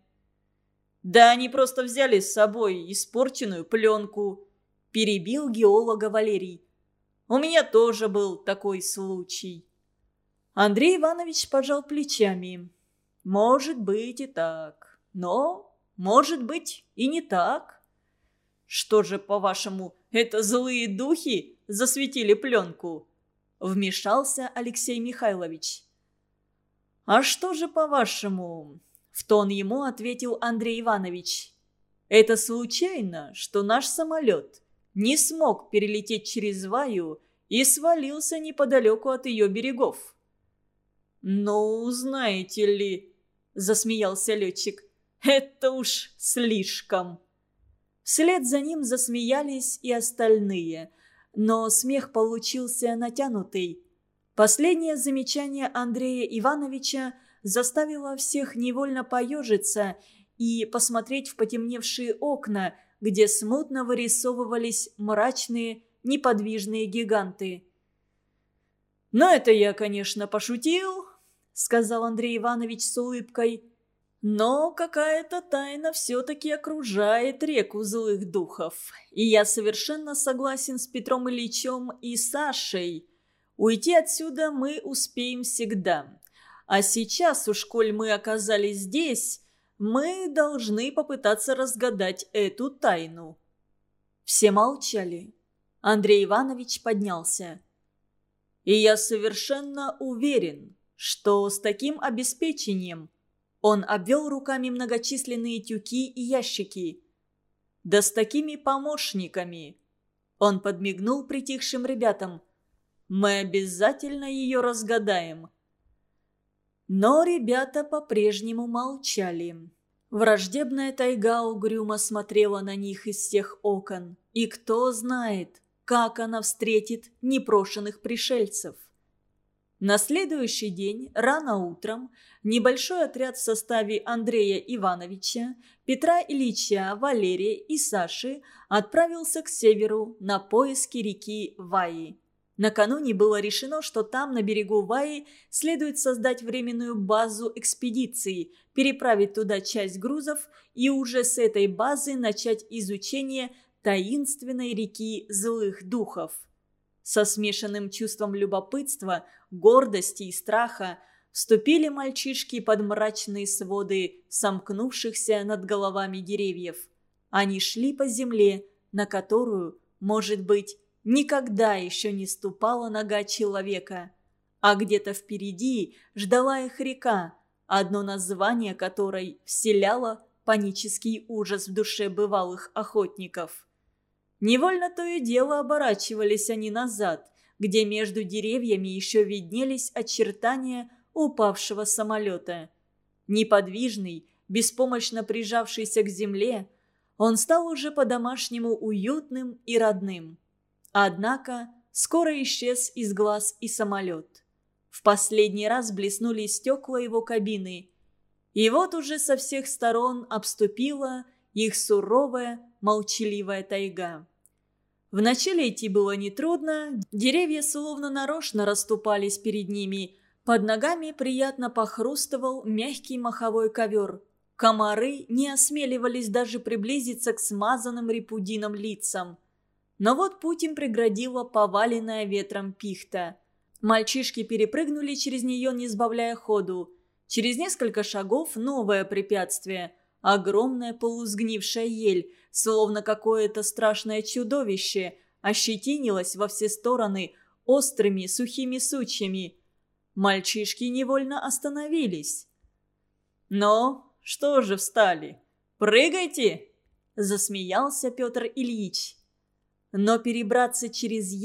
Да они просто взяли с собой испорченную пленку, перебил геолога Валерий. У меня тоже был такой случай. Андрей Иванович пожал плечами. Может быть и так, но может быть, и не так. Что же, по-вашему, это злые духи засветили пленку? Вмешался Алексей Михайлович. А что же, по-вашему? В тон ему ответил Андрей Иванович. Это случайно, что наш самолет не смог перелететь через Ваю и свалился неподалеку от ее берегов. «Ну, знаете ли», — засмеялся летчик, это уж слишком. Вслед за ним засмеялись и остальные, но смех получился натянутый. Последнее замечание Андрея Ивановича заставило всех невольно поежиться и посмотреть в потемневшие окна, где смутно вырисовывались мрачные, неподвижные гиганты. «Но это я, конечно, пошутил», — сказал Андрей Иванович с улыбкой. Но какая-то тайна все-таки окружает реку злых духов. И я совершенно согласен с Петром Ильичем и Сашей. Уйти отсюда мы успеем всегда. А сейчас, уж коль мы оказались здесь, мы должны попытаться разгадать эту тайну. Все молчали. Андрей Иванович поднялся. И я совершенно уверен, что с таким обеспечением – он обвел руками многочисленные тюки и ящики. «Да с такими помощниками!» Он подмигнул притихшим ребятам. «Мы обязательно ее разгадаем». Но ребята по-прежнему молчали. Враждебная тайга угрюмо смотрела на них из всех окон. И кто знает, как она встретит непрошенных пришельцев. На следующий день, рано утром, небольшой отряд в составе Андрея Ивановича, Петра Ильича, Валерия и Саши отправился к северу на поиски реки Ваи. Накануне было решено, что там, на берегу Ваи, следует создать временную базу экспедиции, переправить туда часть грузов и уже с этой базы начать изучение таинственной реки злых духов. Со смешанным чувством любопытства, гордости и страха вступили мальчишки под мрачные своды сомкнувшихся над головами деревьев. Они шли по земле, на которую, может быть, никогда еще не ступала нога человека. а где-то впереди ждала их река, одно название которой вселяло панический ужас в душе бывалых охотников. Невольно то и дело оборачивались они назад, где между деревьями еще виднелись очертания упавшего самолета. Неподвижный, беспомощно прижавшийся к земле, он стал уже по-домашнему уютным и родным. Однако скоро исчез из глаз и самолет. В последний раз блеснули стекла его кабины. И вот уже со всех сторон обступила их суровая, молчаливая тайга. Вначале идти было нетрудно, деревья словно нарочно расступались перед ними, под ногами приятно похрустывал мягкий маховой ковер. Комары не осмеливались даже приблизиться к смазанным репудином лицам. Но вот путь им преградила поваленная ветром пихта. Мальчишки перепрыгнули через нее, не сбавляя ходу. Через несколько шагов новое препятствие – огромная полусгнившая ель, словно какое-то страшное чудовище, ощетинилась во все стороны острыми сухими сучьями. Мальчишки невольно остановились. «Но что же встали? Прыгайте!» – засмеялся Петр Ильич. Но перебраться через